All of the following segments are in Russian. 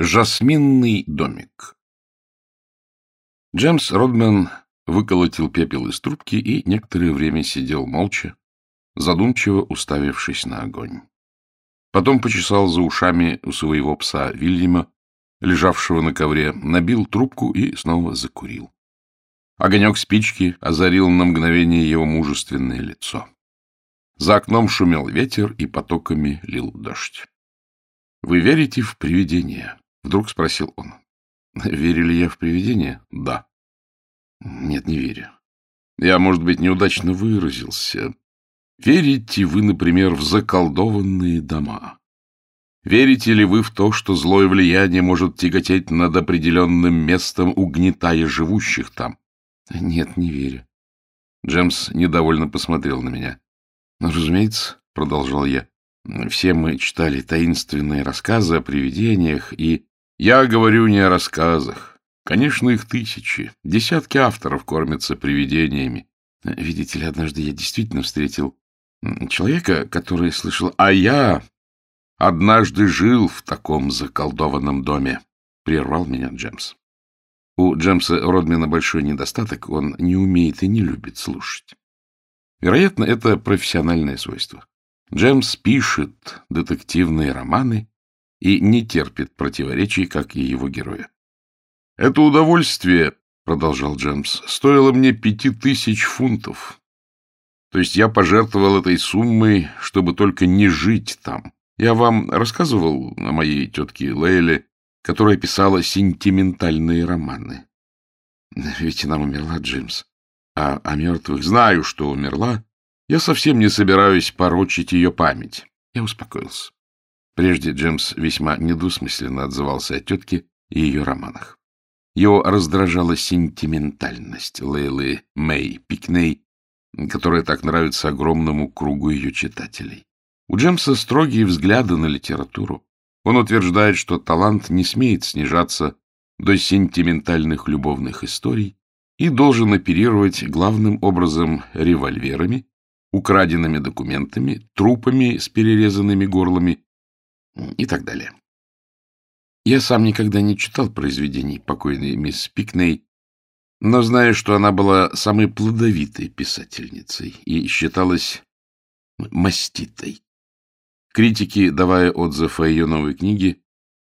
Жасминный домик Джеймс Родман выколотил пепел из трубки и некоторое время сидел молча, задумчиво уставившись на огонь. Потом почесал за ушами у своего пса Вильяма, лежавшего на ковре, набил трубку и снова закурил. Огонек спички озарил на мгновение его мужественное лицо. За окном шумел ветер, и потоками лил дождь. — Вы верите в привидения? — вдруг спросил он. — Верили я в привидения? — Да. — Нет, не верю. Я, может быть, неудачно выразился. Верите вы, например, в заколдованные дома? Верите ли вы в то, что злое влияние может тяготеть над определенным местом, угнетая живущих там? Нет, не верю. Джемс недовольно посмотрел на меня. Ну, разумеется, продолжал я, все мы читали таинственные рассказы о привидениях, и я говорю не о рассказах. Конечно, их тысячи. Десятки авторов кормятся привидениями. Видите ли, однажды я действительно встретил человека, который слышал, а я однажды жил в таком заколдованном доме, — прервал меня Джемс. У Джемса Родмена большой недостаток, он не умеет и не любит слушать. Вероятно, это профессиональное свойство. Джемс пишет детективные романы и не терпит противоречий, как и его герои. «Это удовольствие, — продолжал Джемс, — стоило мне пяти тысяч фунтов. То есть я пожертвовал этой суммой, чтобы только не жить там. Я вам рассказывал о моей тетке Лейле, которая писала сентиментальные романы. Ведь она умерла, Джеймс. А о мертвых знаю, что умерла. Я совсем не собираюсь порочить ее память. Я успокоился. Прежде Джеймс весьма недвусмысленно отзывался о тетке и ее романах. Его раздражала сентиментальность Лейлы Мэй Пикней, которая так нравится огромному кругу ее читателей. У Джемса строгие взгляды на литературу. Он утверждает, что талант не смеет снижаться до сентиментальных любовных историй и должен оперировать главным образом револьверами, украденными документами, трупами с перерезанными горлами и так далее. Я сам никогда не читал произведений покойной мисс Пикней, но знаю, что она была самой плодовитой писательницей и считалась маститой. Критики, давая отзыв о ее новой книге,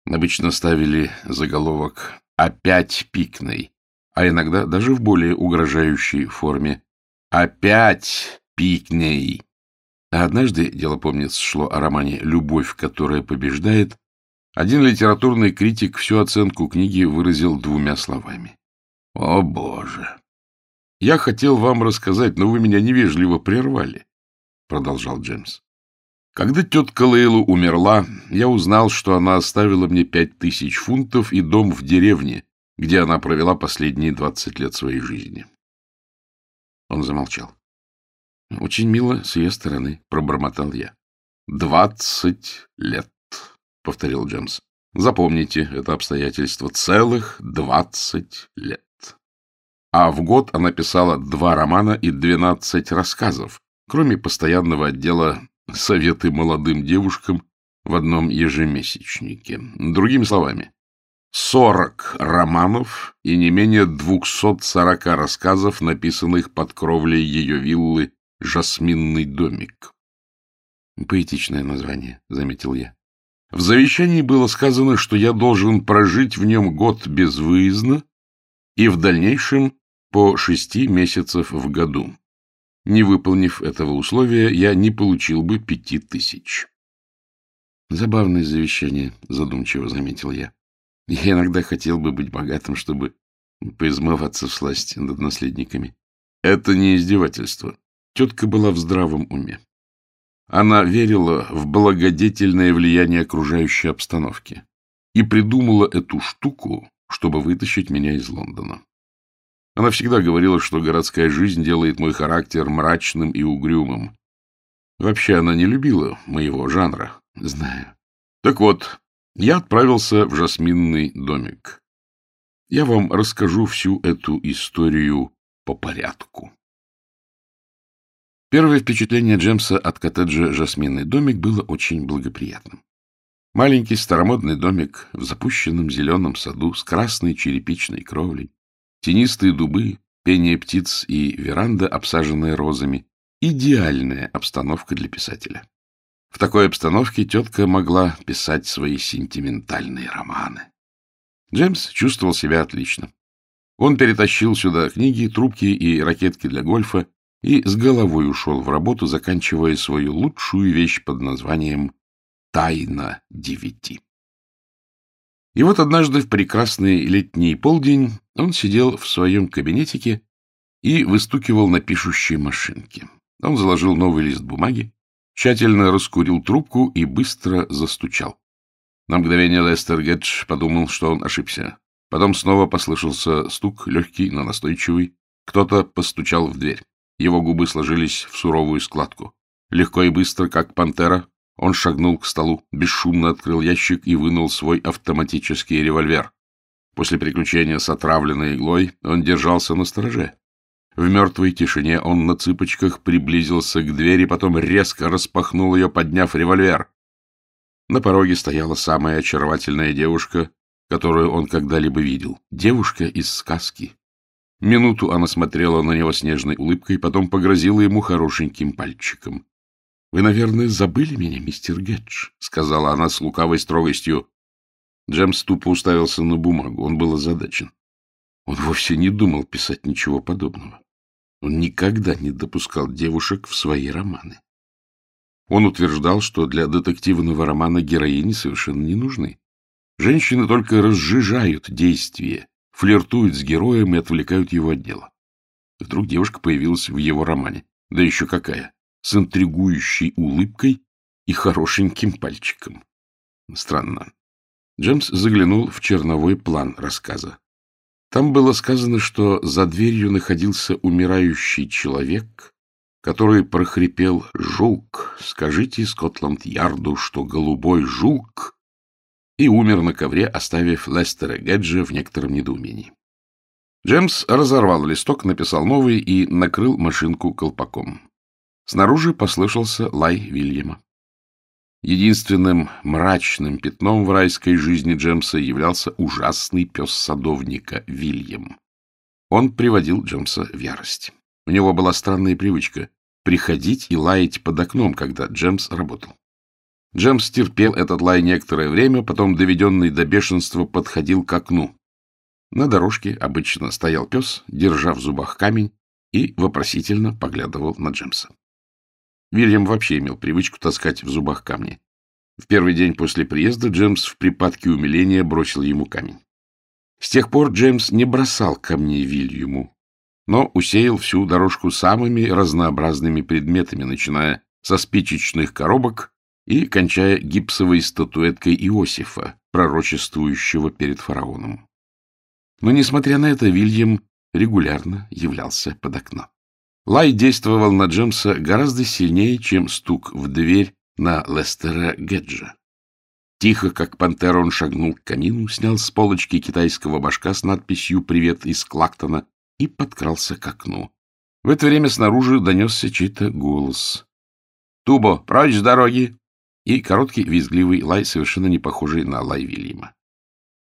обычно ставили заголовок «Опять Пикной», а иногда даже в более угрожающей форме «Опять Пикней». А однажды, дело помнится, шло о романе «Любовь, которая побеждает», один литературный критик всю оценку книги выразил двумя словами. «О, Боже!» «Я хотел вам рассказать, но вы меня невежливо прервали», — продолжал Джеймс. Когда тетка Лейлу умерла, я узнал, что она оставила мне пять тысяч фунтов и дом в деревне, где она провела последние двадцать лет своей жизни. Он замолчал. — Очень мило с ее стороны, — пробормотал я. — Двадцать лет, — повторил Джемс. — Запомните это обстоятельство. Целых двадцать лет. А в год она писала два романа и двенадцать рассказов, кроме постоянного отдела советы молодым девушкам в одном ежемесячнике. Другими словами, 40 романов и не менее 240 рассказов, написанных под кровлей ее виллы «Жасминный домик». Поэтичное название, — заметил я. В завещании было сказано, что я должен прожить в нем год безвыездно и в дальнейшем по шести месяцев в году. Не выполнив этого условия, я не получил бы пяти тысяч. Забавное завещание, задумчиво заметил я. Я иногда хотел бы быть богатым, чтобы поизмываться в сласти над наследниками. Это не издевательство. Тетка была в здравом уме. Она верила в благодетельное влияние окружающей обстановки и придумала эту штуку, чтобы вытащить меня из Лондона. Она всегда говорила, что городская жизнь делает мой характер мрачным и угрюмым. Вообще она не любила моего жанра, знаю. Так вот, я отправился в жасминный домик. Я вам расскажу всю эту историю по порядку. Первое впечатление Джемса от коттеджа «Жасминный домик» было очень благоприятным. Маленький старомодный домик в запущенном зеленом саду с красной черепичной кровлей, тенистые дубы, пение птиц и веранда, обсаженная розами. Идеальная обстановка для писателя. В такой обстановке тетка могла писать свои сентиментальные романы. Джеймс чувствовал себя отлично. Он перетащил сюда книги, трубки и ракетки для гольфа и с головой ушел в работу, заканчивая свою лучшую вещь под названием Тайна девяти. И вот однажды в прекрасный летний полдень он сидел в своем кабинетике и выстукивал на пишущей машинке. Он заложил новый лист бумаги, тщательно раскурил трубку и быстро застучал. На мгновение Лестер Гедж подумал, что он ошибся. Потом снова послышался стук, легкий, но настойчивый. Кто-то постучал в дверь. Его губы сложились в суровую складку. Легко и быстро, как пантера, он шагнул к столу, бесшумно открыл ящик и вынул свой автоматический револьвер. После приключения с отравленной иглой он держался на стороже. В мертвой тишине он на цыпочках приблизился к двери, потом резко распахнул ее, подняв револьвер. На пороге стояла самая очаровательная девушка, которую он когда-либо видел. Девушка из сказки. Минуту она смотрела на него с нежной улыбкой, потом погрозила ему хорошеньким пальчиком. — Вы, наверное, забыли меня, мистер Гедж, — сказала она с лукавой строгостью. Джемс тупо уставился на бумагу. Он был озадачен. Он вовсе не думал писать ничего подобного. Он никогда не допускал девушек в свои романы. Он утверждал, что для детективного романа героини совершенно не нужны. Женщины только разжижают действие, флиртуют с героем и отвлекают его от дела. Вдруг девушка появилась в его романе. Да еще какая! с интригующей улыбкой и хорошеньким пальчиком. Странно. Джемс заглянул в черновой план рассказа. Там было сказано, что за дверью находился умирающий человек, который прохрипел «Жук! Скажите Скотланд-Ярду, что голубой жук!» И умер на ковре, оставив Лестера Геджа в некотором недоумении. Джемс разорвал листок, написал новый и накрыл машинку колпаком. Снаружи послышался лай Вильяма. Единственным мрачным пятном в райской жизни Джемса являлся ужасный пес садовника Вильям. Он приводил Джемса в ярость. У него была странная привычка приходить и лаять под окном, когда Джемс работал. Джемс терпел этот лай некоторое время, потом, доведенный до бешенства, подходил к окну. На дорожке обычно стоял пес, держа в зубах камень, и вопросительно поглядывал на Джемса. Вильям вообще имел привычку таскать в зубах камни. В первый день после приезда Джеймс в припадке умиления бросил ему камень. С тех пор Джеймс не бросал камней Вильяму, но усеял всю дорожку самыми разнообразными предметами, начиная со спичечных коробок и кончая гипсовой статуэткой Иосифа, пророчествующего перед фараоном. Но, несмотря на это, Вильям регулярно являлся под окно. Лай действовал на Джемса гораздо сильнее, чем стук в дверь на Лестера Геджа. Тихо, как пантера, он шагнул к камину, снял с полочки китайского башка с надписью «Привет» из Клактона и подкрался к окну. В это время снаружи донесся чей-то голос. «Тубо, прочь с дороги!» И короткий визгливый лай, совершенно не похожий на лай Вильяма.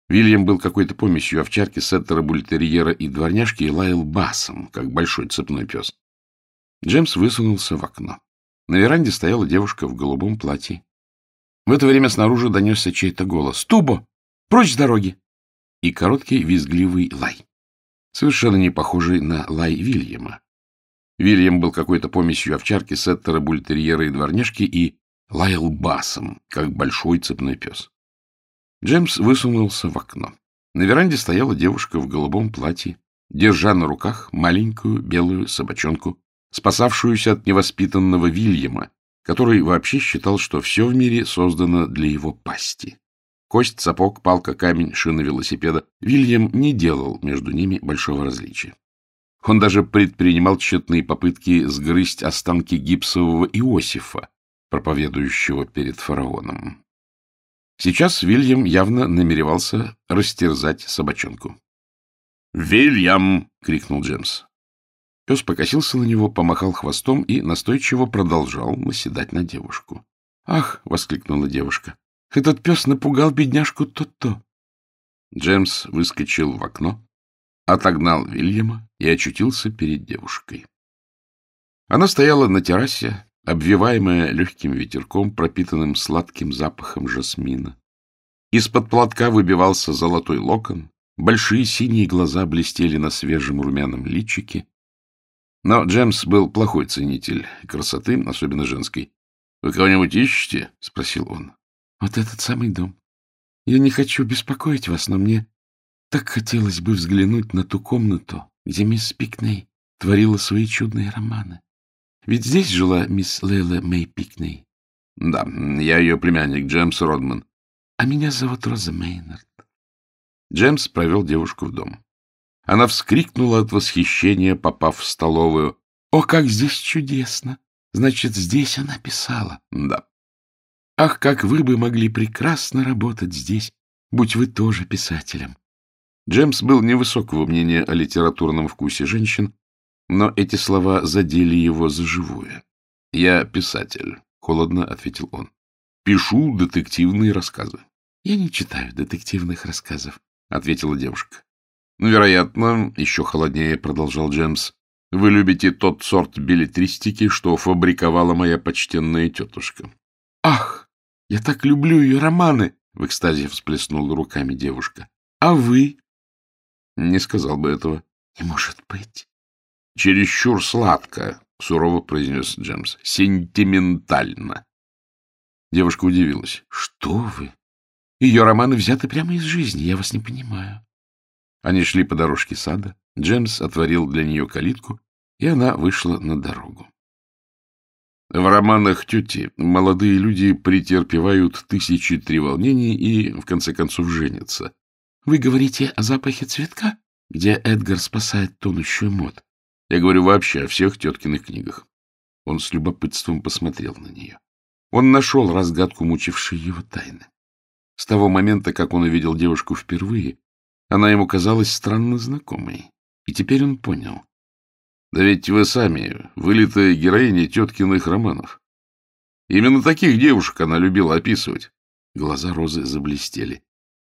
Вильям был какой-то помесью овчарки, сеттера, бультерьера и дворняжки и лаял басом, как большой цепной пес. Джеймс высунулся в окно. На веранде стояла девушка в голубом платье. В это время снаружи донесся чей-то голос. «Тубо! Прочь с дороги!» И короткий визгливый лай, совершенно не похожий на лай Вильяма. Вильям был какой-то помесью овчарки, сеттера, бультерьера и дворняжки и лаял басом, как большой цепной пес. Джеймс высунулся в окно. На веранде стояла девушка в голубом платье, держа на руках маленькую белую собачонку спасавшуюся от невоспитанного Вильяма, который вообще считал, что все в мире создано для его пасти. Кость, сапог, палка, камень, шина велосипеда. Вильям не делал между ними большого различия. Он даже предпринимал тщетные попытки сгрызть останки гипсового Иосифа, проповедующего перед фараоном. Сейчас Вильям явно намеревался растерзать собачонку. «Вильям!» — крикнул Джемс. Пес покосился на него, помахал хвостом и настойчиво продолжал наседать на девушку. «Ах!» — воскликнула девушка. Этот пес напугал бедняжку то-то. Джеймс выскочил в окно, отогнал Вильяма и очутился перед девушкой. Она стояла на террасе, обвиваемая легким ветерком, пропитанным сладким запахом жасмина. Из-под платка выбивался золотой локон, большие синие глаза блестели на свежем румяном личике. Но Джемс был плохой ценитель красоты, особенно женской. — Вы кого-нибудь ищете? — спросил он. — Вот этот самый дом. Я не хочу беспокоить вас, но мне так хотелось бы взглянуть на ту комнату, где мисс Пикней творила свои чудные романы. Ведь здесь жила мисс Лейла Мэй Пикней. — Да, я ее племянник Джеймс Родман. — А меня зовут Роза Мейнард. Джеймс провел девушку в дом. Она вскрикнула от восхищения, попав в столовую. — О, как здесь чудесно! Значит, здесь она писала. — Да. — Ах, как вы бы могли прекрасно работать здесь, будь вы тоже писателем. Джеймс был невысокого мнения о литературном вкусе женщин, но эти слова задели его за живое. — Я писатель, — холодно ответил он. — Пишу детективные рассказы. — Я не читаю детективных рассказов, — ответила девушка. — Вероятно, еще холоднее, — продолжал Джеймс, — вы любите тот сорт билетристики, что фабриковала моя почтенная тетушка. — Ах, я так люблю ее романы! — в экстазе всплеснула руками девушка. — А вы? — Не сказал бы этого. — Не может быть. — Чересчур сладко, — сурово произнес Джемс. — Сентиментально. Девушка удивилась. — Что вы? Ее романы взяты прямо из жизни. Я вас не понимаю. Они шли по дорожке сада. Джемс отворил для нее калитку, и она вышла на дорогу. В романах тети молодые люди претерпевают тысячи треволнений и, в конце концов, женятся. Вы говорите о запахе цветка, где Эдгар спасает тонущую мод? Я говорю вообще о всех теткиных книгах. Он с любопытством посмотрел на нее. Он нашел разгадку мучившей его тайны. С того момента, как он увидел девушку впервые, она ему казалась странно знакомой. И теперь он понял. Да ведь вы сами вылитая героиня теткиных романов. Именно таких девушек она любила описывать. Глаза Розы заблестели.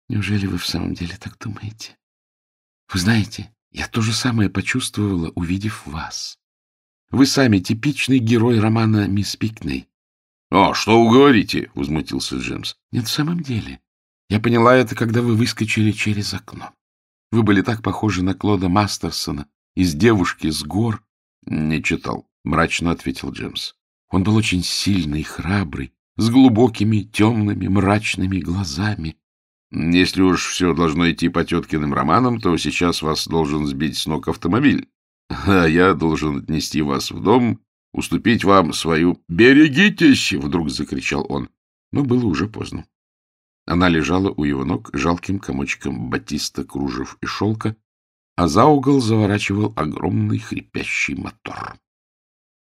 Неужели вы в самом деле так думаете? Вы знаете, я то же самое почувствовала, увидев вас. Вы сами типичный герой романа «Мисс Пикней». — А, что вы говорите? — возмутился Джеймс. — Нет, в самом деле. Я поняла это, когда вы выскочили через окно. Вы были так похожи на Клода Мастерсона из «Девушки с гор». — Не читал, — мрачно ответил Джеймс. Он был очень сильный, храбрый, с глубокими, темными, мрачными глазами. Если уж все должно идти по теткиным романам, то сейчас вас должен сбить с ног автомобиль, а я должен отнести вас в дом, уступить вам свою... — Берегитесь! — вдруг закричал он. Но было уже поздно. Она лежала у его ног жалким комочком батиста, кружев и шелка, а за угол заворачивал огромный хрипящий мотор.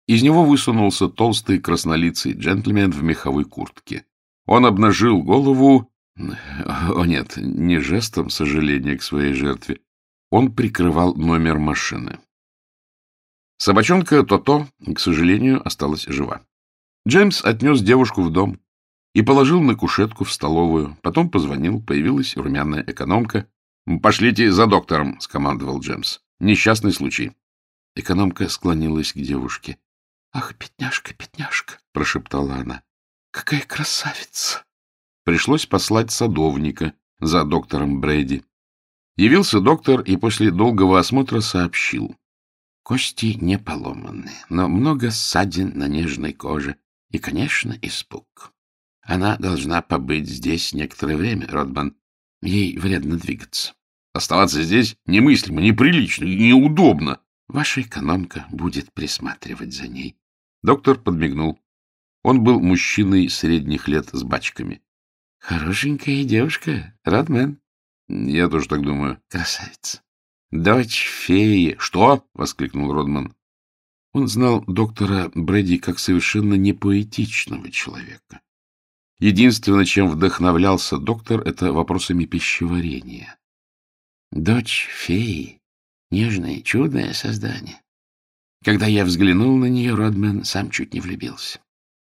Из него высунулся толстый краснолицый джентльмен в меховой куртке. Он обнажил голову о нет, не жестом сожаления к своей жертве. Он прикрывал номер машины. Собачонка То-То, к сожалению, осталась жива. Джеймс отнес девушку в дом и положил на кушетку в столовую. Потом позвонил, появилась румяная экономка. — Пошлите за доктором, — скомандовал Джеймс. — Несчастный случай. Экономка склонилась к девушке. — Ах, бедняжка, бедняжка, — прошептала она. — Какая красавица! Пришлось послать садовника за доктором Брэди. Явился доктор и после долгого осмотра сообщил. Кости не поломаны, но много ссадин на нежной коже и, конечно, испуг. Она должна побыть здесь некоторое время, Родман. Ей вредно двигаться. Оставаться здесь немыслимо, неприлично и неудобно. Ваша экономка будет присматривать за ней. Доктор подмигнул. Он был мужчиной средних лет с бачками. — Хорошенькая девушка, Родмен. — Я тоже так думаю. — Красавица. — Дочь феи. — Что? — воскликнул Родман. Он знал доктора Брэди как совершенно непоэтичного человека. Единственное, чем вдохновлялся доктор, это вопросами пищеварения. Дочь феи — нежное, чудное создание. Когда я взглянул на нее, Родмен сам чуть не влюбился.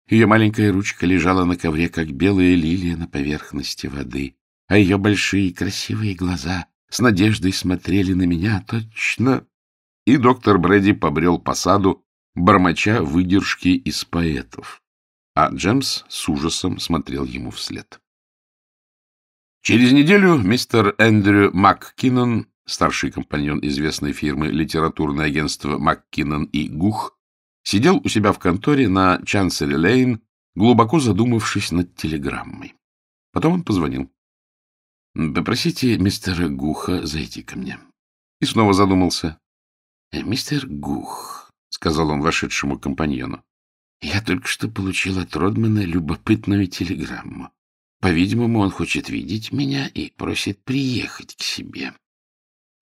Ее маленькая ручка лежала на ковре, как белая лилия на поверхности воды, а ее большие красивые глаза с надеждой смотрели на меня точно. И доктор Брэди побрел по саду, бормоча выдержки из поэтов, а Джемс с ужасом смотрел ему вслед. Через неделю мистер Эндрю МакКиннон, старший компаньон известной фирмы литературное агентство МакКиннон и Гух, сидел у себя в конторе на Чансери-Лейн, глубоко задумавшись над телеграммой. Потом он позвонил. — Попросите мистера Гуха зайти ко мне. И снова задумался. «Э, — Мистер Гух, — сказал он вошедшему компаньону, — я только что получил от Родмана любопытную телеграмму. По-видимому, он хочет видеть меня и просит приехать к себе.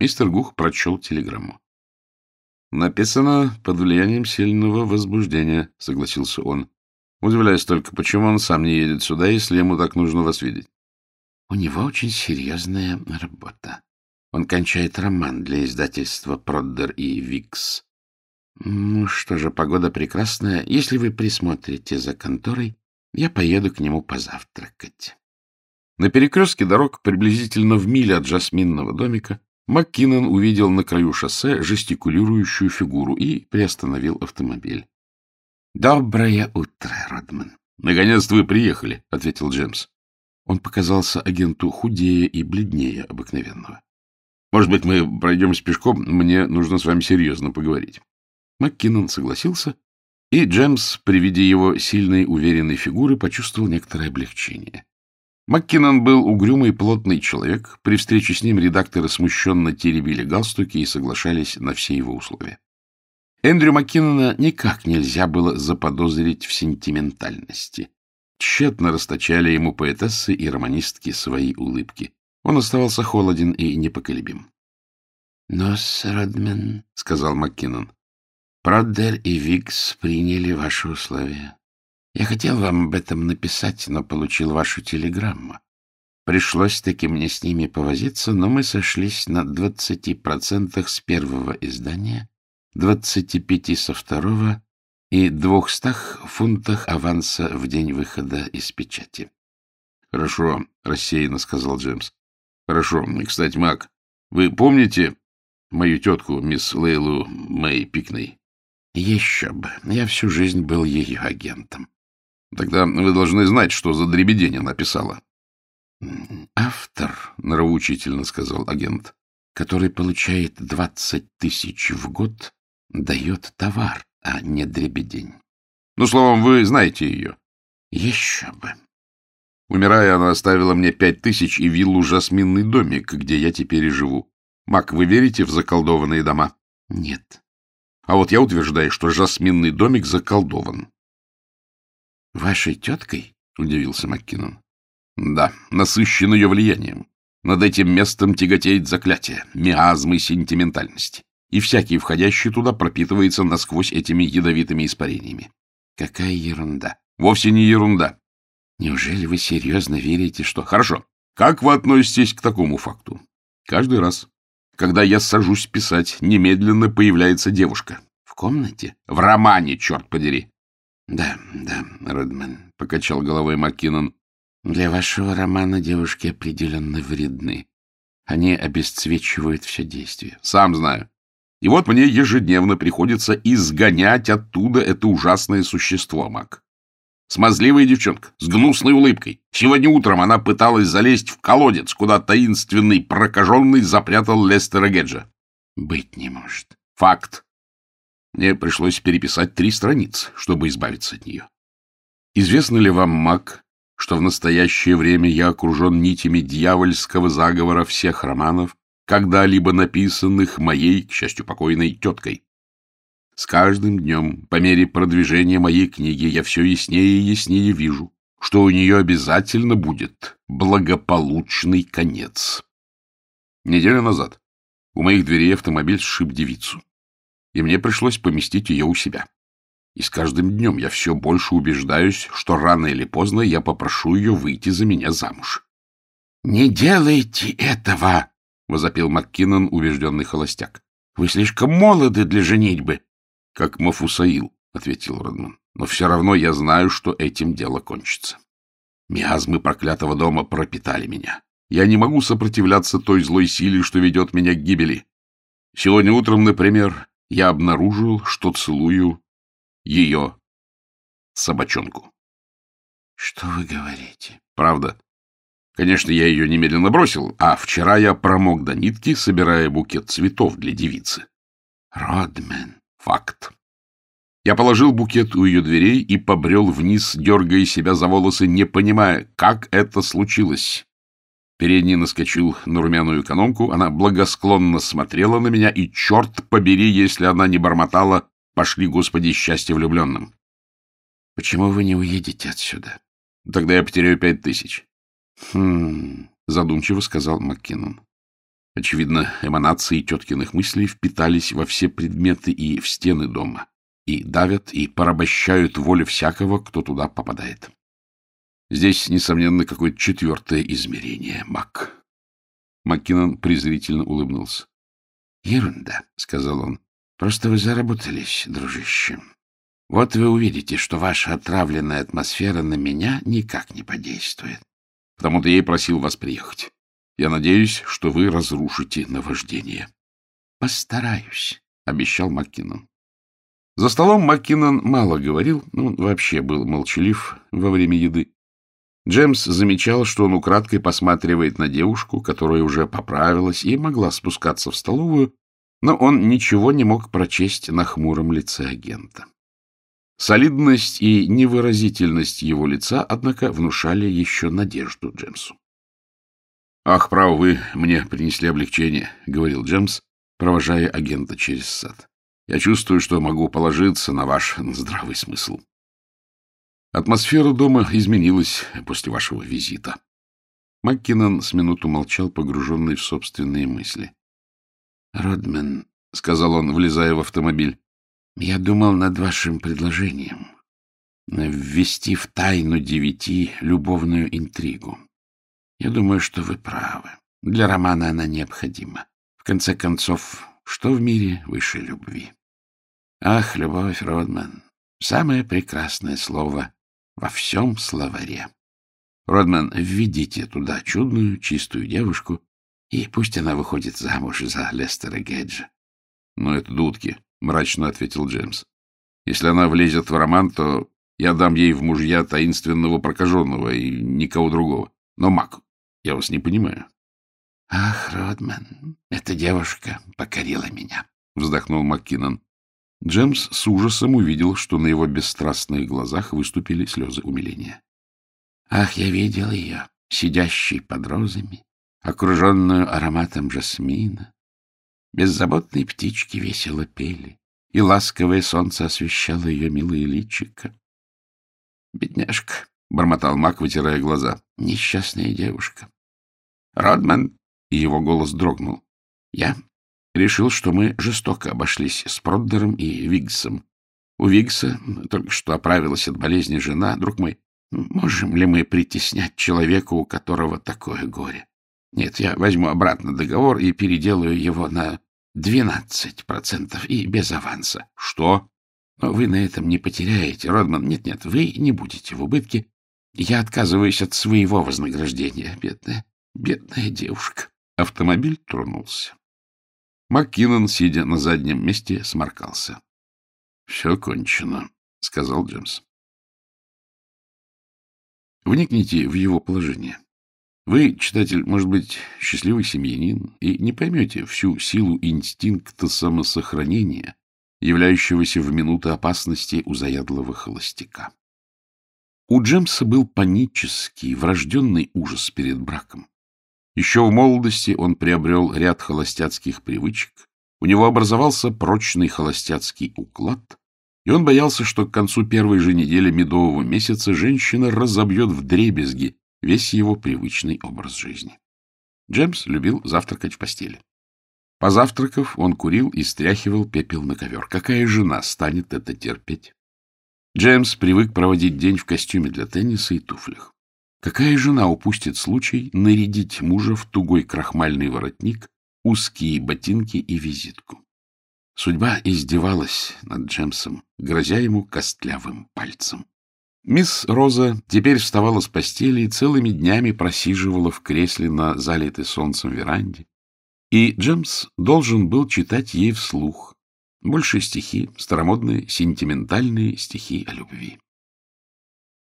Мистер Гух прочел телеграмму. «Написано под влиянием сильного возбуждения», — согласился он. «Удивляюсь только, почему он сам не едет сюда, если ему так нужно вас видеть?» «У него очень серьезная работа. Он кончает роман для издательства «Проддер» и «Викс». Ну что же, погода прекрасная. Если вы присмотрите за конторой, я поеду к нему позавтракать. На перекрестке дорог, приблизительно в миле от жасминного домика, МакКиннон увидел на краю шоссе жестикулирующую фигуру и приостановил автомобиль. — Доброе утро, Родман. — Наконец-то вы приехали, — ответил Джеймс. Он показался агенту худее и бледнее обыкновенного. — Может быть, мы пройдемся пешком? Мне нужно с вами серьезно поговорить. МакКиннон согласился и Джемс, при виде его сильной, уверенной фигуры, почувствовал некоторое облегчение. Маккинон был угрюмый, плотный человек. При встрече с ним редакторы смущенно теребили галстуки и соглашались на все его условия. Эндрю Маккинона никак нельзя было заподозрить в сентиментальности. Тщетно расточали ему поэтессы и романистки свои улыбки. Он оставался холоден и непоколебим. — Но, Родмен, — сказал Маккинон, Проддер и Викс приняли ваши условия. Я хотел вам об этом написать, но получил вашу телеграмму. Пришлось таки мне с ними повозиться, но мы сошлись на двадцати процентах с первого издания, двадцати пяти со второго и двухстах фунтах аванса в день выхода из печати. — Хорошо, — рассеянно сказал Джеймс. — Хорошо. Кстати, Мак, вы помните мою тетку, мисс Лейлу Мэй Пикней? Еще бы. Я всю жизнь был ее агентом. Тогда вы должны знать, что за дребедень она писала. Автор, нравоучительно сказал агент, который получает двадцать тысяч в год, дает товар, а не дребедень. Ну, словом, вы знаете ее. Еще бы. Умирая, она оставила мне пять тысяч и виллу «Жасминный домик», где я теперь и живу. Мак, вы верите в заколдованные дома? Нет. А вот я утверждаю, что жасминный домик заколдован. — Вашей теткой? — удивился Маккинон. — Да, насыщен ее влиянием. Над этим местом тяготеет заклятие, миазмы сентиментальности. И всякий, входящий туда, пропитывается насквозь этими ядовитыми испарениями. Какая ерунда. Вовсе не ерунда. Неужели вы серьезно верите, что... Хорошо. Как вы относитесь к такому факту? Каждый раз, когда я сажусь писать, немедленно появляется девушка. В комнате? В романе, черт подери. Да, да, Родман, — покачал головой Маккинон. Для вашего романа девушки определенно вредны. Они обесцвечивают все действие. Сам знаю. И вот мне ежедневно приходится изгонять оттуда это ужасное существо, Мак. Смазливая девчонка, с гнусной улыбкой. Сегодня утром она пыталась залезть в колодец, куда таинственный прокаженный запрятал Лестера Геджа. Быть не может. Факт. Мне пришлось переписать три страницы, чтобы избавиться от нее. Известно ли вам, Мак, что в настоящее время я окружен нитями дьявольского заговора всех романов, когда-либо написанных моей, к счастью, покойной теткой? С каждым днем, по мере продвижения моей книги, я все яснее и яснее вижу, что у нее обязательно будет благополучный конец. Неделю назад у моих дверей автомобиль сшиб девицу, и мне пришлось поместить ее у себя. И с каждым днем я все больше убеждаюсь, что рано или поздно я попрошу ее выйти за меня замуж. — Не делайте этого! — возопил МакКиннон, убежденный холостяк. — Вы слишком молоды для женитьбы. — Как Мафусаил, — ответил Родман. но все равно я знаю, что этим дело кончится. Миазмы проклятого дома пропитали меня. Я не могу сопротивляться той злой силе, что ведет меня к гибели. Сегодня утром, например, я обнаружил, что целую ее собачонку. — Что вы говорите? — Правда. Конечно, я ее немедленно бросил, а вчера я промок до нитки, собирая букет цветов для девицы. — Родмен. — Факт. Я положил букет у ее дверей и побрел вниз, дергая себя за волосы, не понимая, как это случилось. Передний наскочил на румяную экономку, она благосклонно смотрела на меня, и, черт побери, если она не бормотала, пошли, Господи, счастье влюбленным. — Почему вы не уедете отсюда? — Тогда я потеряю пять тысяч. — Хм, — задумчиво сказал Маккинон. Очевидно, эманации теткиных мыслей впитались во все предметы и в стены дома и давят и порабощают волю всякого, кто туда попадает. Здесь, несомненно, какое-то четвертое измерение, Мак. Маккинон презрительно улыбнулся. — Ерунда, — сказал он. — Просто вы заработались, дружище. Вот вы увидите, что ваша отравленная атмосфера на меня никак не подействует. Потому-то я и просил вас приехать. Я надеюсь, что вы разрушите наваждение. — Постараюсь, — обещал Маккинон. За столом Маккинон мало говорил, ну, вообще был молчалив во время еды. Джеймс замечал, что он украдкой посматривает на девушку, которая уже поправилась и могла спускаться в столовую, но он ничего не мог прочесть на хмуром лице агента. Солидность и невыразительность его лица, однако, внушали еще надежду Джемсу. — Ах, право, вы мне принесли облегчение, — говорил Джемс, провожая агента через сад. Я чувствую, что могу положиться на ваш здравый смысл. Атмосфера дома изменилась после вашего визита. Маккинон с минуту молчал, погруженный в собственные мысли. — Родмен, — сказал он, влезая в автомобиль, — я думал над вашим предложением ввести в тайну девяти любовную интригу. Я думаю, что вы правы. Для романа она необходима. В конце концов, что в мире выше любви? Ах, любовь, Родман, самое прекрасное слово во всем словаре. Родман, введите туда чудную, чистую девушку, и пусть она выходит замуж за Лестера Геджа. — Но это дудки, — мрачно ответил Джеймс. — Если она влезет в роман, то я дам ей в мужья таинственного прокаженного и никого другого. Но, Мак, я вас не понимаю. Ах, Родман, эта девушка покорила меня, — вздохнул МакКиннон. Джемс с ужасом увидел, что на его бесстрастных глазах выступили слезы умиления. Ах, я видел ее, сидящей под розами, окруженную ароматом жасмина. Беззаботные птички весело пели, и ласковое солнце освещало ее милое личико. «Бедняжка», — бормотал Мак, вытирая глаза, — «несчастная девушка». «Родман, и его голос дрогнул. Я решил, что мы жестоко обошлись с Проддером и Вигсом. У Вигса только что оправилась от болезни жена. Друг мой, можем ли мы притеснять человека, у которого такое горе? Нет, я возьму обратно договор и переделаю его на двенадцать процентов и без аванса. Что? Но вы на этом не потеряете, Родман. Нет-нет, вы не будете в убытке. Я отказываюсь от своего вознаграждения, бедная, бедная девушка. Автомобиль тронулся. МакКиннон, сидя на заднем месте, сморкался. — Все кончено, — сказал Джемс. Вникните в его положение. Вы, читатель, может быть, счастливый семьянин, и не поймете всю силу инстинкта самосохранения, являющегося в минуты опасности у заядлого холостяка. У Джемса был панический, врожденный ужас перед браком. Еще в молодости он приобрел ряд холостяцких привычек, у него образовался прочный холостяцкий уклад, и он боялся, что к концу первой же недели медового месяца женщина разобьет в дребезги весь его привычный образ жизни. Джемс любил завтракать в постели. Позавтракав, он курил и стряхивал пепел на ковер. Какая жена станет это терпеть? Джеймс привык проводить день в костюме для тенниса и туфлях. Какая жена упустит случай нарядить мужа в тугой крахмальный воротник, узкие ботинки и визитку? Судьба издевалась над Джемсом, грозя ему костлявым пальцем. Мисс Роза теперь вставала с постели и целыми днями просиживала в кресле на залитой солнцем веранде, и Джемс должен был читать ей вслух больше стихи, старомодные, сентиментальные стихи о любви.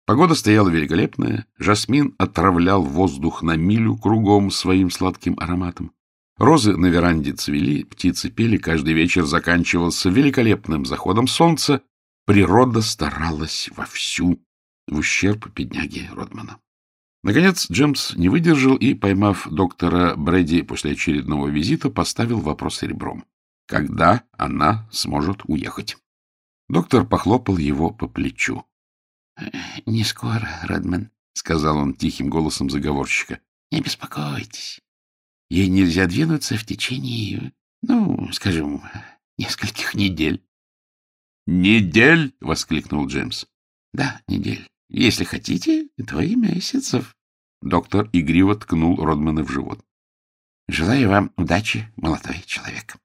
Погода стояла великолепная, жасмин отравлял воздух на милю кругом своим сладким ароматом. Розы на веранде цвели, птицы пели, каждый вечер заканчивался великолепным заходом солнца, природа старалась вовсю в ущерб бедняги Родмана. Наконец Джемс не выдержал и, поймав доктора Брэди после очередного визита, поставил вопрос ребром. Когда она сможет уехать? Доктор похлопал его по плечу. — Не скоро, Редман, — сказал он тихим голосом заговорщика. — Не беспокойтесь. Ей нельзя двинуться в течение, ну, скажем, нескольких недель. — Недель? — воскликнул Джеймс. — Да, недель. Если хотите, твои месяцев. Доктор игриво ткнул Родмана в живот. — Желаю вам удачи, молодой человек.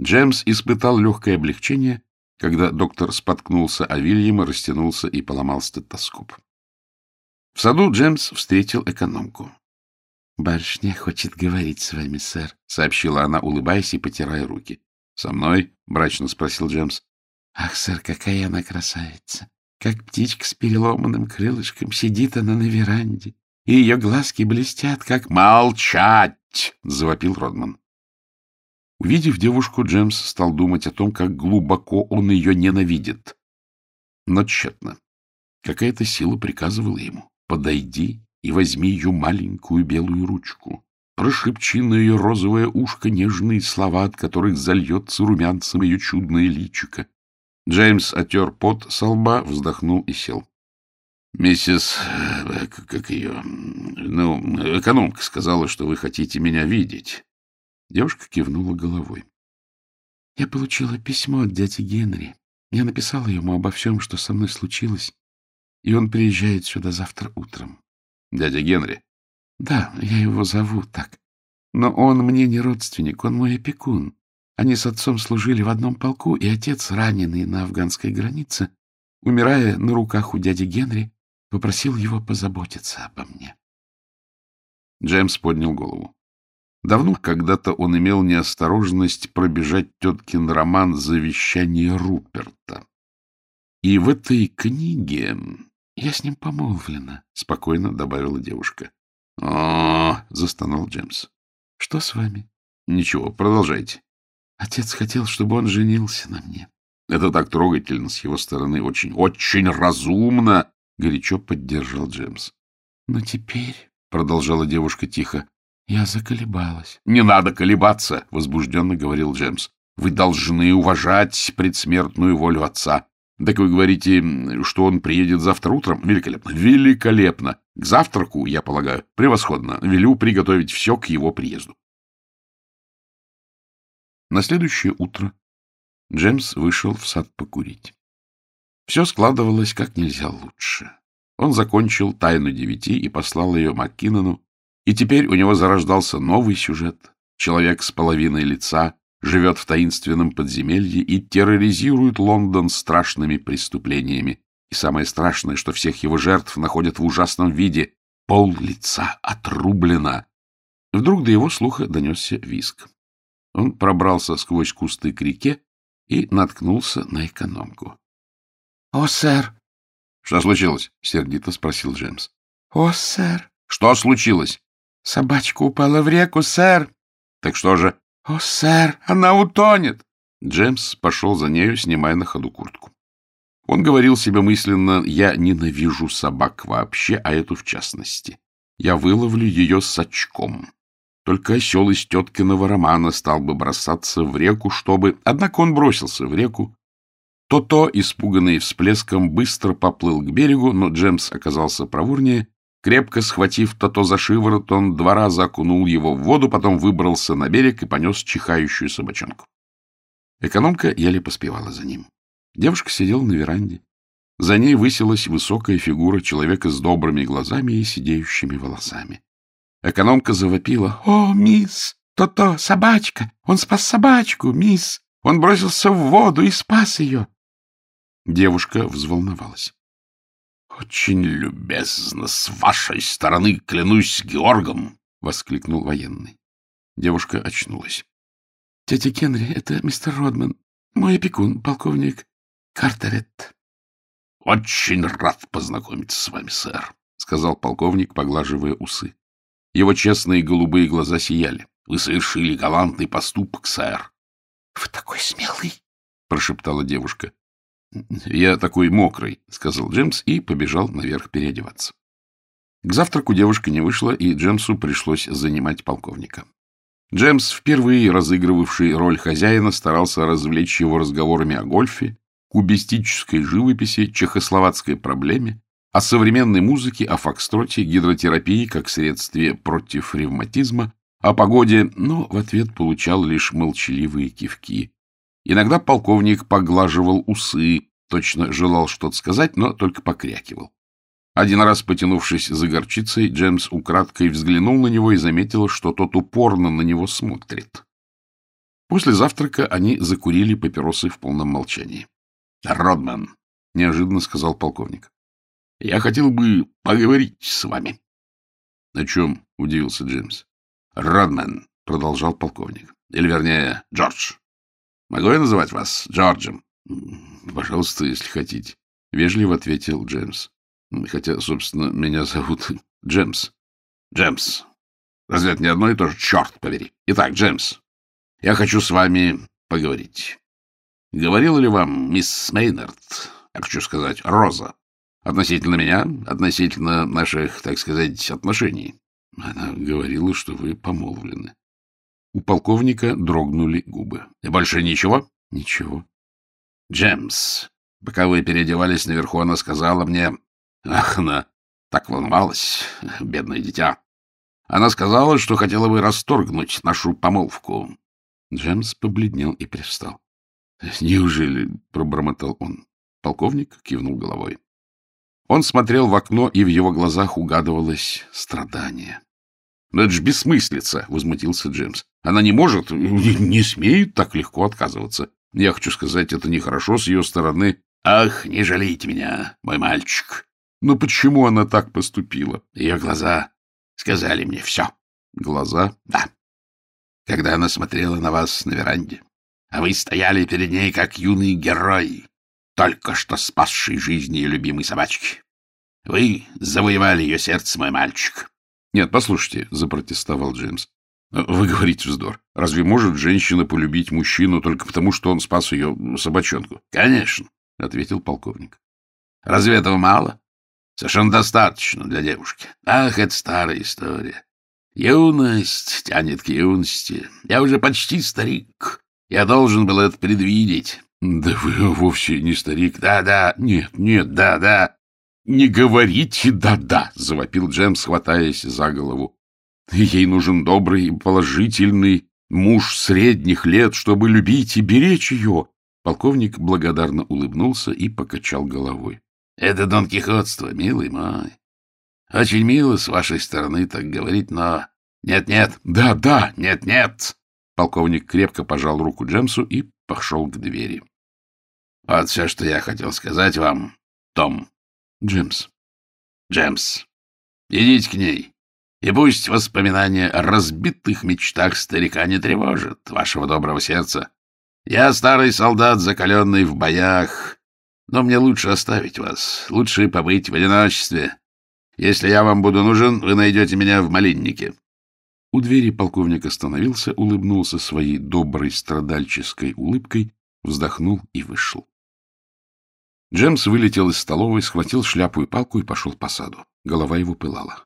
Джеймс испытал легкое облегчение, когда доктор споткнулся о Вильяма, растянулся и поломал стетоскоп. В саду Джеймс встретил экономку. — Барышня хочет говорить с вами, сэр, — сообщила она, улыбаясь и потирая руки. — Со мной? — мрачно спросил Джеймс. — Ах, сэр, какая она красавица! Как птичка с переломанным крылышком сидит она на веранде, и ее глазки блестят, как... — Молчать! — завопил Родман. Увидев девушку, Джеймс стал думать о том, как глубоко он ее ненавидит. Но тщетно. Какая-то сила приказывала ему. «Подойди и возьми ее маленькую белую ручку. Прошепчи на ее розовое ушко нежные слова, от которых зальется румянцем ее чудное личико. Джеймс отер пот со лба, вздохнул и сел. — Миссис... Э, как ее... Ну, экономка сказала, что вы хотите меня видеть. Девушка кивнула головой. — Я получила письмо от дяди Генри. Я написала ему обо всем, что со мной случилось, и он приезжает сюда завтра утром. — Дядя Генри? — Да, я его зову так. Но он мне не родственник, он мой опекун. Они с отцом служили в одном полку, и отец, раненый на афганской границе, умирая на руках у дяди Генри, попросил его позаботиться обо мне. Джеймс поднял голову. Давно когда-то он имел неосторожность пробежать теткин роман «Завещание Руперта». И в этой книге... Я с ним помолвлена, — спокойно добавила девушка. — О, — застонал Джеймс. — Что с вами? — Ничего, продолжайте. Отец хотел, чтобы он женился на мне. Это так трогательно с его стороны, очень, очень разумно, — горячо поддержал Джеймс. — Но теперь, — продолжала девушка тихо, я заколебалась. — Не надо колебаться, — возбужденно говорил Джеймс. — Вы должны уважать предсмертную волю отца. Так вы говорите, что он приедет завтра утром? Великолепно, великолепно. К завтраку, я полагаю, превосходно. Велю приготовить все к его приезду. На следующее утро Джеймс вышел в сад покурить. Все складывалось как нельзя лучше. Он закончил «Тайну девяти» и послал ее Маккинону, и теперь у него зарождался новый сюжет. Человек с половиной лица живет в таинственном подземелье и терроризирует Лондон страшными преступлениями. И самое страшное, что всех его жертв находят в ужасном виде. Пол лица отрублено. Вдруг до его слуха донесся виск. Он пробрался сквозь кусты к реке и наткнулся на экономку. — О, сэр! — Что случилось? — сердито спросил Джеймс. — О, сэр! — Что случилось? — Собачка упала в реку, сэр. — Так что же? — О, сэр, она утонет! Джеймс пошел за нею, снимая на ходу куртку. Он говорил себе мысленно, я ненавижу собак вообще, а эту в частности. Я выловлю ее с очком. Только осел из теткиного романа стал бы бросаться в реку, чтобы... Однако он бросился в реку. То-то, испуганный всплеском, быстро поплыл к берегу, но Джемс оказался проворнее Крепко схватив Тото за шиворот, он два раза окунул его в воду, потом выбрался на берег и понес чихающую собачонку. Экономка еле поспевала за ним. Девушка сидела на веранде. За ней высилась высокая фигура человека с добрыми глазами и сидеющими волосами. Экономка завопила. — О, мисс! То-то, собачка! Он спас собачку, мисс! Он бросился в воду и спас ее. Девушка взволновалась. — Очень любезно с вашей стороны, клянусь Георгом! — воскликнул военный. Девушка очнулась. — Тетя Генри, это мистер Родман, мой опекун, полковник Картерет. — Очень рад познакомиться с вами, сэр, — сказал полковник, поглаживая усы. Его честные голубые глаза сияли. — Вы совершили галантный поступок, сэр. — Вы такой смелый, — прошептала девушка. — Я такой мокрый, — сказал Джемс и побежал наверх переодеваться. К завтраку девушка не вышла, и Джемсу пришлось занимать полковника. Джемс, впервые разыгрывавший роль хозяина, старался развлечь его разговорами о гольфе, кубистической живописи, чехословацкой проблеме, о современной музыке, о фокстроте, гидротерапии как средстве против ревматизма, о погоде, но в ответ получал лишь молчаливые кивки. Иногда полковник поглаживал усы, точно желал что-то сказать, но только покрякивал. Один раз, потянувшись за горчицей, Джеймс украдкой взглянул на него и заметил, что тот упорно на него смотрит. После завтрака они закурили папиросы в полном молчании. — Родман, — неожиданно сказал полковник, — я хотел бы поговорить с вами. — О чем? — удивился Джеймс. — Родман, — продолжал полковник, — или, вернее, Джордж. Могу я называть вас Джорджем? — Пожалуйста, если хотите, — вежливо ответил Джеймс. Хотя, собственно, меня зовут Джемс. Джемс. Разве это не одно и то же? Черт побери. Итак, Джемс, я хочу с вами поговорить. Говорила ли вам мисс Мейнард, я хочу сказать, Роза, относительно меня, относительно наших, так сказать, отношений? Она говорила, что вы помолвлены. У полковника дрогнули губы. И больше ничего? Ничего. Джемс, пока вы переодевались наверху, она сказала мне, Ах, она так волновалась, бедное дитя. Она сказала, что хотела бы расторгнуть нашу помолвку. Джемс побледнел и привстал. — Неужели? — пробормотал он. Полковник кивнул головой. Он смотрел в окно, и в его глазах угадывалось страдание. — Но это же бессмыслица! — возмутился Джемс. — Она не может, не смеет так легко отказываться. Я хочу сказать, это нехорошо с ее стороны. — Ах, не жалейте меня, мой мальчик! Но почему она так поступила? Ее глаза сказали мне все. Глаза? Да. Когда она смотрела на вас на веранде, а вы стояли перед ней, как юный герой, только что спасший жизнь ее любимой собачки. Вы завоевали ее сердце, мой мальчик. — Нет, послушайте, — запротестовал Джеймс. — Вы говорите вздор. Разве может женщина полюбить мужчину только потому, что он спас ее собачонку? — Конечно, — ответил полковник. — Разве этого мало? Совершенно достаточно для девушки. Ах, это старая история. Юность тянет к юности. Я уже почти старик. Я должен был это предвидеть. Да вы вовсе не старик. Да-да. Нет, нет, да-да. Не говорите «да-да», — завопил Джем, схватаясь за голову. Ей нужен добрый и положительный муж средних лет, чтобы любить и беречь ее. Полковник благодарно улыбнулся и покачал головой. Это Дон Кихотство, милый мой. Очень мило с вашей стороны так говорить, но... Нет-нет, да-да, нет-нет. Полковник крепко пожал руку Джемсу и пошел к двери. Вот все, что я хотел сказать вам, Том. Джемс. Джемс. Идите к ней. И пусть воспоминания о разбитых мечтах старика не тревожат вашего доброго сердца. Я старый солдат, закаленный в боях, но мне лучше оставить вас, лучше побыть в одиночестве. Если я вам буду нужен, вы найдете меня в малиннике. У двери полковник остановился, улыбнулся своей доброй страдальческой улыбкой, вздохнул и вышел. Джемс вылетел из столовой, схватил шляпу и палку и пошел по саду. Голова его пылала.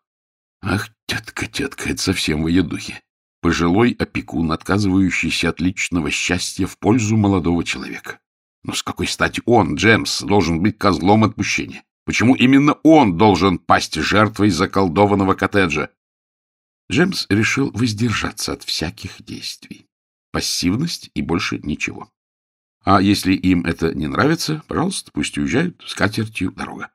Ах, тетка, тетка, это совсем в ее духе. Пожилой опекун, отказывающийся от личного счастья в пользу молодого человека. Но с какой стати он, Джемс, должен быть козлом отпущения? Почему именно он должен пасть жертвой заколдованного коттеджа? Джемс решил воздержаться от всяких действий. Пассивность и больше ничего. А если им это не нравится, пожалуйста, пусть уезжают, с катертью дорога.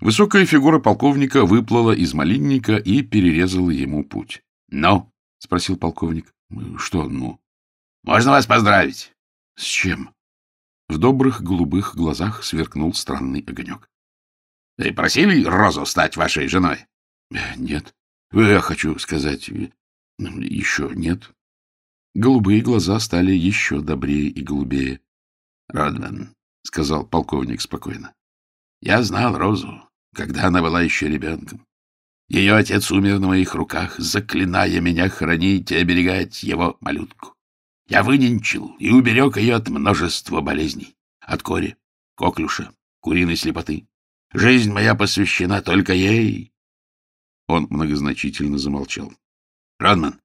Высокая фигура полковника выплыла из малинника и перерезала ему путь. — Ну? — спросил полковник. — Что «ну»? — Можно вас поздравить. С чем? В добрых голубых глазах сверкнул странный огонек. — Вы просили Розу стать вашей женой? — Нет. Я хочу сказать, еще нет. Голубые глаза стали еще добрее и голубее. — Родман, — сказал полковник спокойно, — я знал Розу, когда она была еще ребенком. Ее отец умер на моих руках, заклиная меня хранить и оберегать его малютку. Я выненчил и уберег ее от множества болезней. От кори, коклюша, куриной слепоты. Жизнь моя посвящена только ей. Он многозначительно замолчал. — Ронман,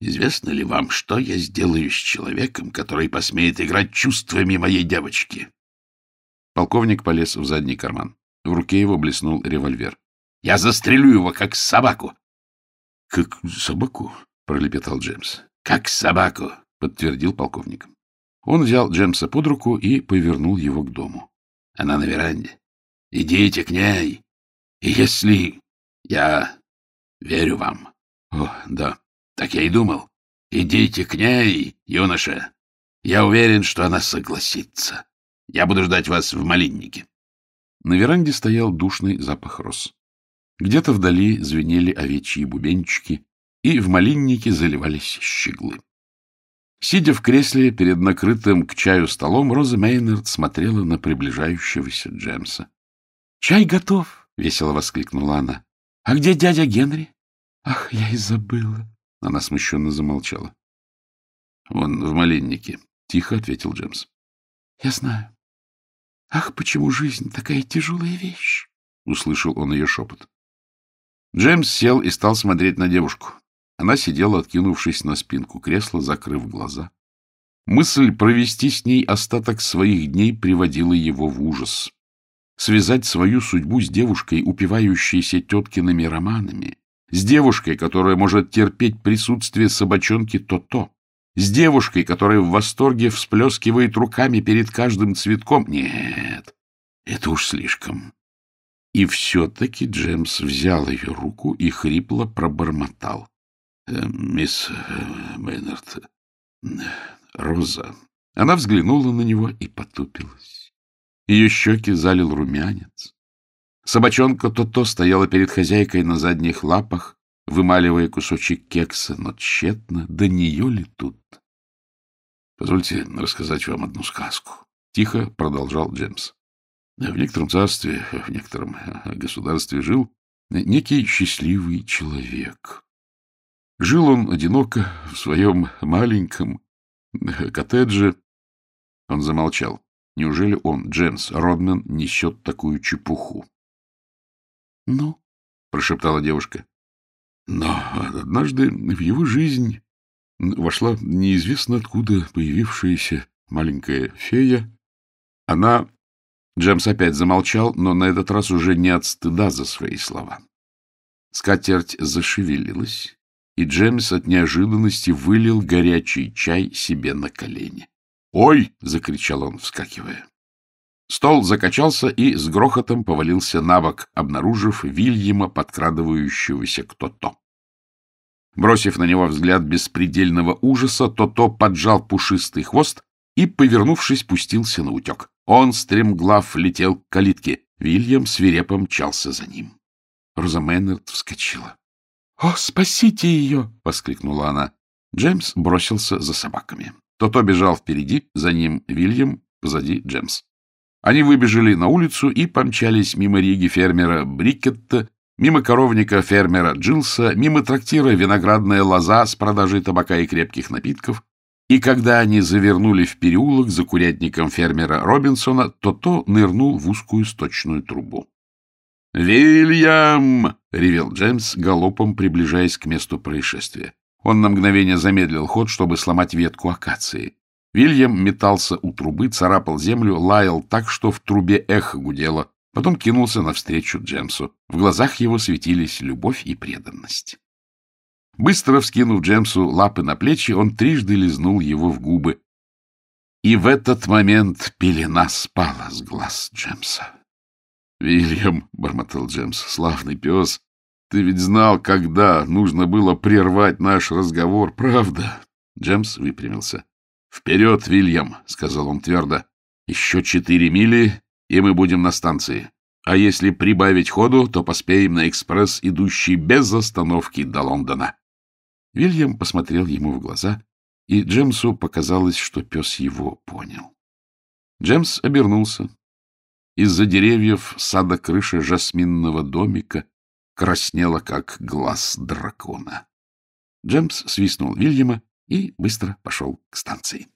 известно ли вам, что я сделаю с человеком, который посмеет играть чувствами моей девочки? Полковник полез в задний карман. В руке его блеснул револьвер. — Я застрелю его, как собаку. — Как собаку? — пролепетал Джеймс. — Как собаку, — подтвердил полковник. Он взял Джеймса под руку и повернул его к дому. — Она на веранде. Идите к ней. И если... Я верю вам. — О, да. Так я и думал. Идите к ней, юноша. Я уверен, что она согласится. Я буду ждать вас в малиннике. На веранде стоял душный запах роз. Где-то вдали звенели овечьи бубенчики, и в малиннике заливались щеглы. Сидя в кресле перед накрытым к чаю столом, Роза Мейнард смотрела на приближающегося Джемса. — Чай готов! — весело воскликнула она. — А где дядя Генри? — Ах, я и забыла. Она смущенно замолчала. — Он в малиннике, — тихо ответил Джемс. — Я знаю. Ах, почему жизнь такая тяжелая вещь? — услышал он ее шепот. Джеймс сел и стал смотреть на девушку. Она сидела, откинувшись на спинку кресла, закрыв глаза. Мысль провести с ней остаток своих дней приводила его в ужас. Связать свою судьбу с девушкой, упивающейся теткиными романами, с девушкой, которая может терпеть присутствие собачонки то-то, с девушкой, которая в восторге всплескивает руками перед каждым цветком. Нет, это уж слишком. И все-таки Джемс взял ее руку и хрипло пробормотал. «Э, — Мисс э, Мейнард, э, Роза. Она взглянула на него и потупилась. Ее щеки залил румянец. Собачонка то-то стояла перед хозяйкой на задних лапах, вымаливая кусочек кекса, но тщетно, до нее ли тут? — Позвольте рассказать вам одну сказку. Тихо продолжал Джемс. В некотором царстве, в некотором государстве жил некий счастливый человек. Жил он одиноко в своем маленьком коттедже. Он замолчал. Неужели он, Джемс Родмен, несет такую чепуху? — Ну? — прошептала девушка. Но однажды в его жизнь вошла неизвестно откуда появившаяся маленькая фея. Она Джемс опять замолчал, но на этот раз уже не от стыда за свои слова. Скатерть зашевелилась, и Джемс от неожиданности вылил горячий чай себе на колени. «Ой!» — закричал он, вскакивая. Стол закачался и с грохотом повалился на бок, обнаружив Вильяма, подкрадывающегося кто-то. Бросив на него взгляд беспредельного ужаса, то-то поджал пушистый хвост и, повернувшись, пустился на утек. Он, стремглав, летел к калитке. Вильям свирепо мчался за ним. Роза Мейнард вскочила. — О, спасите ее! — воскликнула она. Джеймс бросился за собаками. То-то бежал впереди, за ним Вильям, позади Джеймс. Они выбежали на улицу и помчались мимо риги фермера Брикетта, мимо коровника фермера Джилса, мимо трактира «Виноградная лоза» с продажей табака и крепких напитков, и когда они завернули в переулок за курятником фермера Робинсона, то то нырнул в узкую сточную трубу. «Вильям!» — ревел Джеймс, галопом приближаясь к месту происшествия. Он на мгновение замедлил ход, чтобы сломать ветку акации. Вильям метался у трубы, царапал землю, лаял так, что в трубе эхо гудело, потом кинулся навстречу Джемсу. В глазах его светились любовь и преданность. Быстро вскинув Джемсу лапы на плечи, он трижды лизнул его в губы. И в этот момент пелена спала с глаз Джемса. — Вильям, — бормотал Джемс, — славный пес, ты ведь знал, когда нужно было прервать наш разговор, правда? Джемс выпрямился. — Вперед, Вильям, — сказал он твердо. — Еще четыре мили, и мы будем на станции. А если прибавить ходу, то поспеем на экспресс, идущий без остановки до Лондона. Вильям посмотрел ему в глаза, и Джемсу показалось, что пес его понял. Джемс обернулся. Из-за деревьев сада крыша жасминного домика краснела, как глаз дракона. Джемс свистнул Вильяма и быстро пошел к станции.